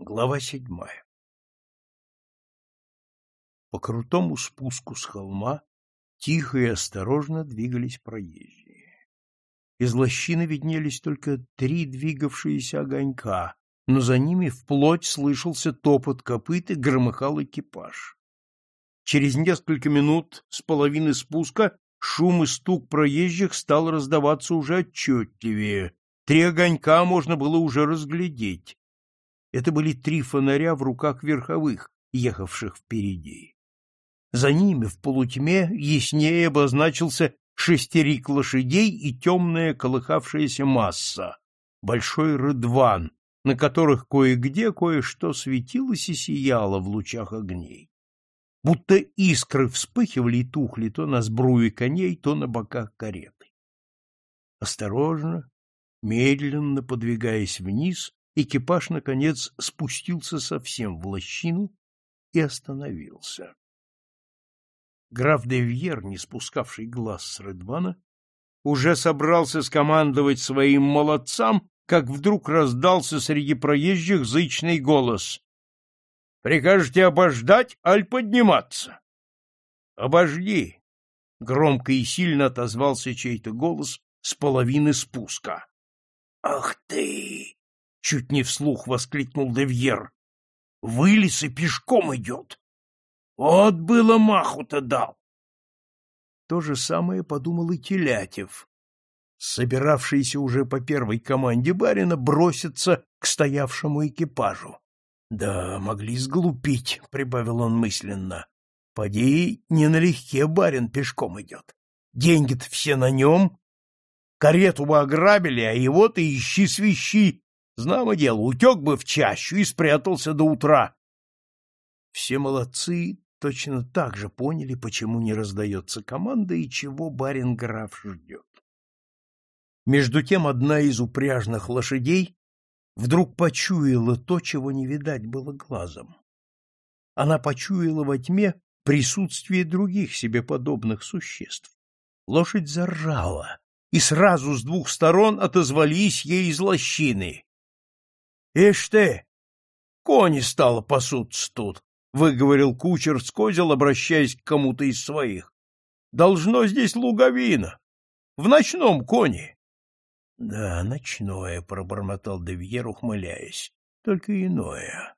Глава седьмая По крутому спуску с холма тихо и осторожно двигались проезжие. Из лощины виднелись только три двигавшиеся огонька, но за ними вплоть слышался топот копыт и громыхал экипаж. Через несколько минут с половины спуска шум и стук проезжих стал раздаваться уже отчетливее. Три огонька можно было уже разглядеть. Это были три фонаря в руках верховых, ехавших впереди. За ними в полутьме яснее обозначился шестерик лошадей и темная колыхавшаяся масса, большой рыдван, на которых кое-где кое-что светилось и сияло в лучах огней. Будто искры вспыхивали и тухли то на сбруе коней, то на боках кареты. Осторожно, медленно подвигаясь вниз, экипаж, наконец, спустился совсем в лощину и остановился. Граф де Вьер, не спускавший глаз с Редвана, уже собрался скомандовать своим молодцам, как вдруг раздался среди проезжих зычный голос. — Прикажете обождать, аль подниматься? — Обожди! — громко и сильно отозвался чей-то голос с половины спуска. — Ах ты! — чуть не вслух воскликнул Девьер. — Вылез и пешком идет. Вот было маху-то дал. То же самое подумал и Телятев, собиравшийся уже по первой команде барина броситься к стоявшему экипажу. Да, могли сглупить, прибавил он мысленно. Поди, не налегке барин пешком идет. Деньги-то все на нем. Карету бы ограбили, а его-то ищи свищи. Знамо дело, утек бы в чащу и спрятался до утра. Все молодцы точно так же поняли, почему не раздается команда и чего барин граф ждет. Между тем одна из упряжных лошадей вдруг почуяла то, чего не видать было глазом. Она почуяла во тьме присутствие других себе подобных существ. Лошадь заржала, и сразу с двух сторон отозвались ей из лощины. — Ишь ты! Кони стало пасутся тут! — выговорил кучер с козел, обращаясь к кому-то из своих. — Должно здесь луговина. В ночном коне. — Да, ночное, — пробормотал Девьер, ухмыляясь. — Только иное.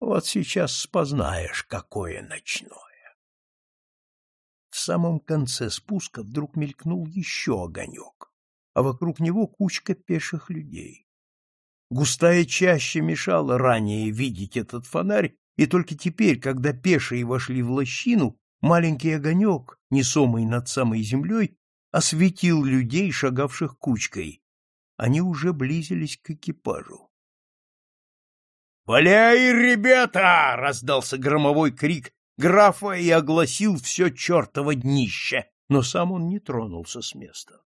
Вот сейчас спознаешь, какое ночное. В самом конце спуска вдруг мелькнул еще огонек, а вокруг него кучка пеших людей. Густая чаща мешала ранее видеть этот фонарь, и только теперь, когда пешие вошли в лощину, маленький огонек, несомый над самой землей, осветил людей, шагавших кучкой. Они уже близились к экипажу. «Валяй, ребята!» — раздался громовой крик графа и огласил все чертово днище, но сам он не тронулся с места.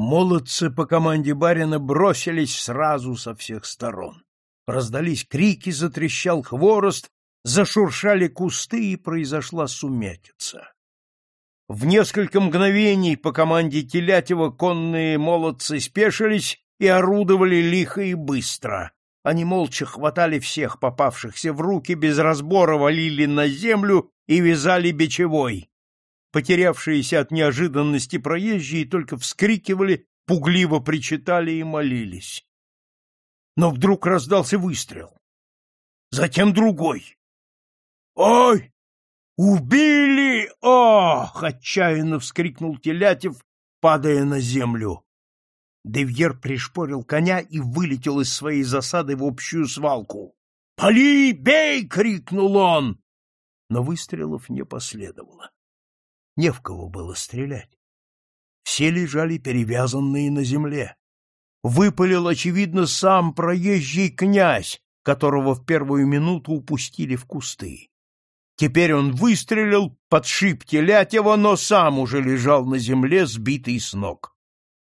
Молодцы по команде барина бросились сразу со всех сторон. Раздались крики, затрещал хворост, зашуршали кусты, и произошла сумятица. В несколько мгновений по команде Телятева конные молодцы спешились и орудовали лихо и быстро. Они молча хватали всех попавшихся в руки, без разбора валили на землю и вязали бичевой. Потерявшиеся от неожиданности проезжие только вскрикивали, пугливо причитали и молились но вдруг раздался выстрел. Затем другой. «Ой! Убили! Ох!» — отчаянно вскрикнул Телятев, падая на землю. Девьер пришпорил коня и вылетел из своей засады в общую свалку. «Пали! Бей!» — крикнул он. Но выстрелов не последовало. Не в кого было стрелять. Все лежали перевязанные на земле выпалил, очевидно, сам проезжий князь, которого в первую минуту упустили в кусты. Теперь он выстрелил, подшиб Телятева, но сам уже лежал на земле, сбитый с ног.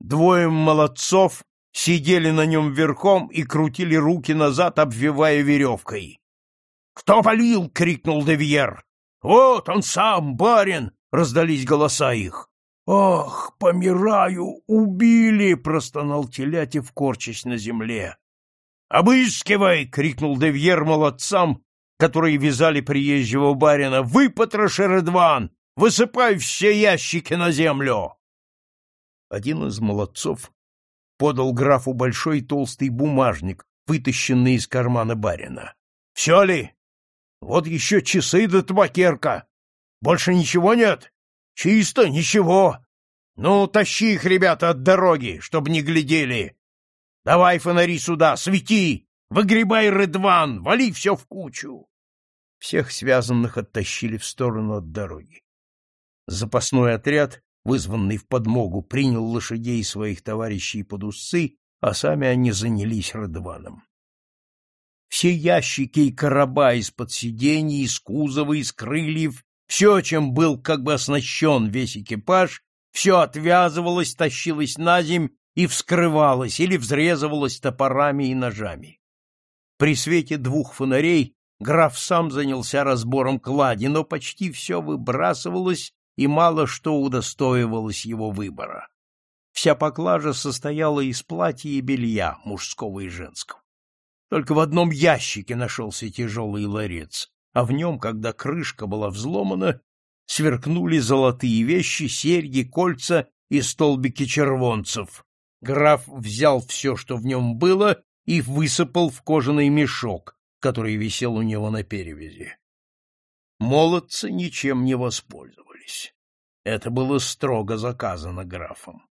Двое молодцов сидели на нем верхом и крутили руки назад, обвивая веревкой. — Кто полил? — крикнул Девьер. — Вот он сам, барин! — раздались голоса их. «Ах, помираю! Убили!» — простонал Телятев, корчась на земле. «Обыскивай!» — крикнул Девьер молодцам, которые вязали приезжего барина. «Выпотроши, Редван! Высыпай все ящики на землю!» Один из молодцов подал графу большой толстый бумажник, вытащенный из кармана барина. — Все ли? Вот еще часы да табакерка. Больше ничего нет? Чисто, ничего. Ну, тащи их, ребята, от дороги, чтобы не глядели. Давай фонари сюда, свети! Выгребай, Редван, вали все в кучу! Всех связанных оттащили в сторону от дороги. Запасной отряд, вызванный в подмогу, принял лошадей своих товарищей под усы, а сами они занялись Редваном. Все ящики и короба из-под сидений, из кузова, из крыльев, все, чем был как бы оснащен весь экипаж, все отвязывалось, тащилось на земь и вскрывалось или взрезывалось топорами и ножами. При свете двух фонарей граф сам занялся разбором клади, но почти все выбрасывалось и мало что удостоивалось его выбора. Вся поклажа состояла из платья и белья, мужского и женского. Только в одном ящике нашелся тяжелый ларец, а в нем, когда крышка была взломана, сверкнули золотые вещи, серьги, кольца и столбики червонцев. Граф взял все, что в нем было, и высыпал в кожаный мешок, который висел у него на перевязи. Молодцы ничем не воспользовались. Это было строго заказано графом.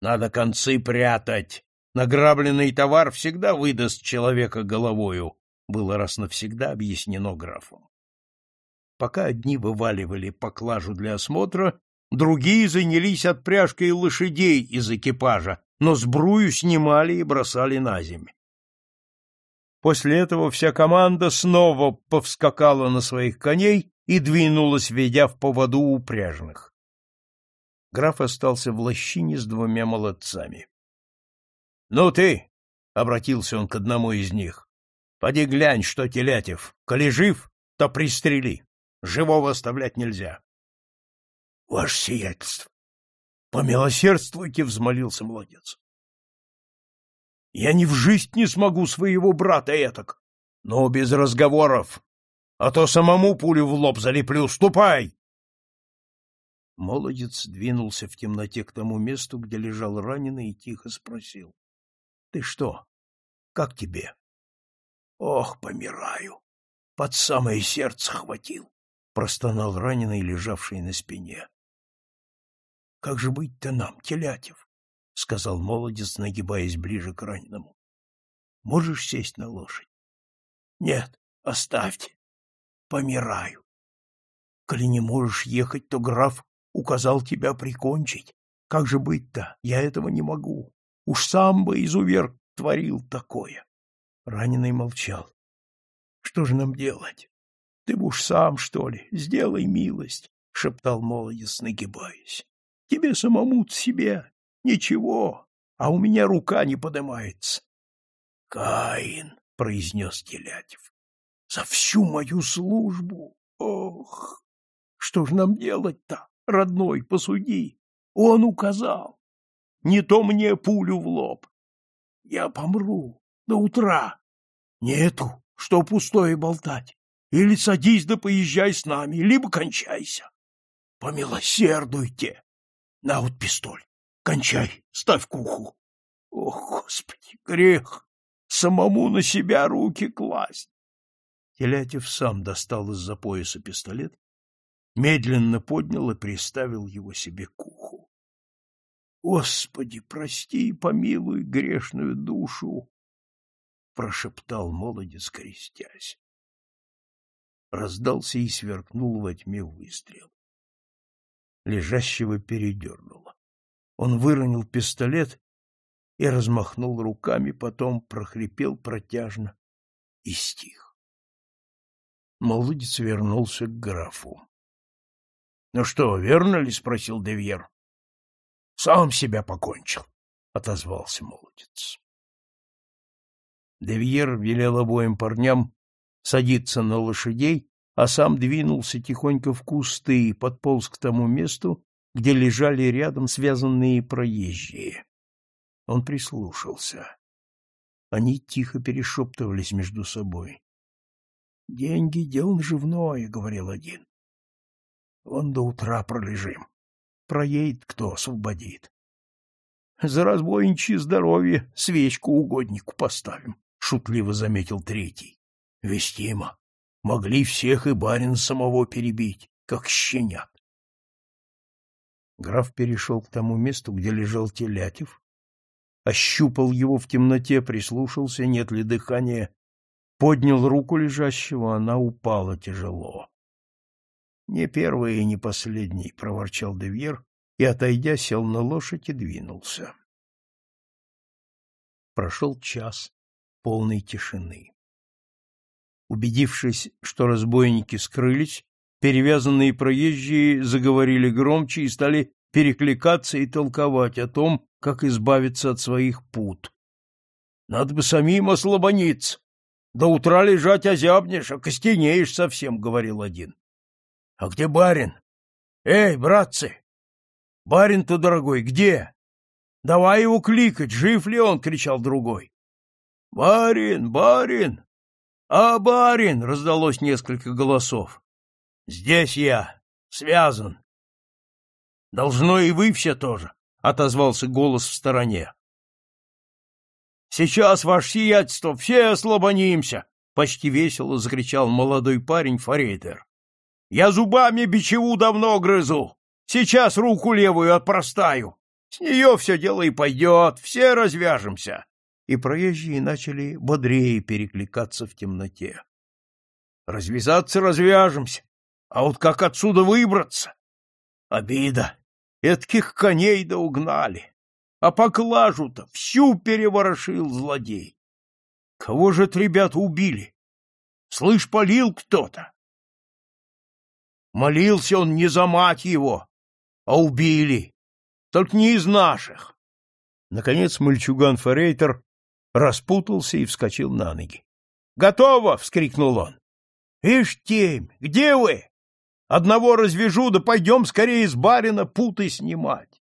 Надо концы прятать. Награбленный товар всегда выдаст человека головою, было раз навсегда объяснено графом. Пока одни вываливали поклажу для осмотра, другие занялись отпряжкой лошадей из экипажа, но сбрую снимали и бросали на землю. После этого вся команда снова повскакала на своих коней и двинулась, ведя в поводу упряжных. Граф остался в лощине с двумя молодцами. — Ну ты, — обратился он к одному из них, — поди глянь, что Телятев. Коли жив, то пристрели. Живого оставлять нельзя. — Ваше сиятельство, помилосердствуйте, — взмолился молодец. Я ни в жизнь не смогу своего брата этак. Но без разговоров, а то самому пулю в лоб залеплю. Ступай! Молодец двинулся в темноте к тому месту, где лежал раненый, и тихо спросил. — Ты что? Как тебе? — Ох, помираю! Под самое сердце хватил! — простонал раненый, лежавший на спине. — Как же быть-то нам, Телятев? — сказал молодец, нагибаясь ближе к раненому. — Можешь сесть на лошадь? — Нет, оставьте. Помираю. Коли не можешь ехать, то граф указал тебя прикончить. Как же быть-то? Я этого не могу. Уж сам бы изувер творил такое. Раненый молчал. — Что же нам делать? Ты бы уж сам, что ли, сделай милость, — шептал молодец, нагибаясь. — Тебе самому себе Ничего, а у меня рука не поднимается. — Каин, — произнес Телятев, — за всю мою службу. Ох, что ж нам делать-то, родной, посуди. Он указал. Не то мне пулю в лоб. Я помру до утра. Нету, что пустое болтать. Или садись да поезжай с нами, либо кончайся. Помилосердуйте. На вот пистоль. Кончай, ставь к уху. Ох, Господи, грех! Самому на себя руки класть! Телятев сам достал из-за пояса пистолет, медленно поднял и приставил его себе к уху. Господи, прости и помилуй грешную душу! Прошептал молодец, крестясь. Раздался и сверкнул во тьме выстрел. Лежащего передернуло. Он выронил пистолет и размахнул руками, потом прохрипел протяжно и стих. Молодец вернулся к графу. — Ну что, верно ли? — спросил Девьер. — Сам себя покончил, — отозвался молодец. Девьер велел обоим парням садиться на лошадей, а сам двинулся тихонько в кусты и подполз к тому месту, где лежали рядом связанные проезжие. Он прислушался. Они тихо перешептывались между собой. — Деньги — дело наживное, — говорил один. — Он до утра пролежим. Проедет кто, освободит. — За разбойничье здоровье свечку угоднику поставим, — шутливо заметил третий. — Вестимо. Могли всех и барин самого перебить, как щенят. Граф перешел к тому месту, где лежал Телятев, ощупал его в темноте, прислушался, нет ли дыхания, поднял руку лежащего, она упала тяжело. — Не первый и не последний, — проворчал Девьер и, отойдя, сел на лошадь и двинулся. Прошел час полной тишины. Убедившись, что разбойники скрылись, перевязанные проезжие заговорили громче и стали перекликаться и толковать о том, как избавиться от своих пут. — Надо бы самим ослабониться. До утра лежать озябнешь, а костенеешь совсем, — говорил один. — А где барин? — Эй, братцы! Барин-то, дорогой, где? — Давай его кликать, жив ли он? — кричал другой. — Барин, барин! — А, барин! — раздалось несколько голосов. — Здесь я, связан. — Должно и вы все тоже. — отозвался голос в стороне. «Сейчас, ваше сиятельство, все ослабонимся!» — почти весело закричал молодой парень Форейтер. «Я зубами бичеву давно грызу! Сейчас руку левую отпростаю! С нее все дело и пойдет, все развяжемся!» И проезжие начали бодрее перекликаться в темноте. «Развязаться развяжемся, а вот как отсюда выбраться? Обида! Этких коней да угнали. А поклажу-то всю переворошил злодей. Кого же это ребята убили? Слышь, полил кто-то. Молился он не за мать его, а убили. Только не из наших. Наконец мальчуган Форейтер распутался и вскочил на ноги. «Готово!» — вскрикнул он. «Ишь, темь, где вы? Одного развяжу, да пойдем скорее из барина путы снимать.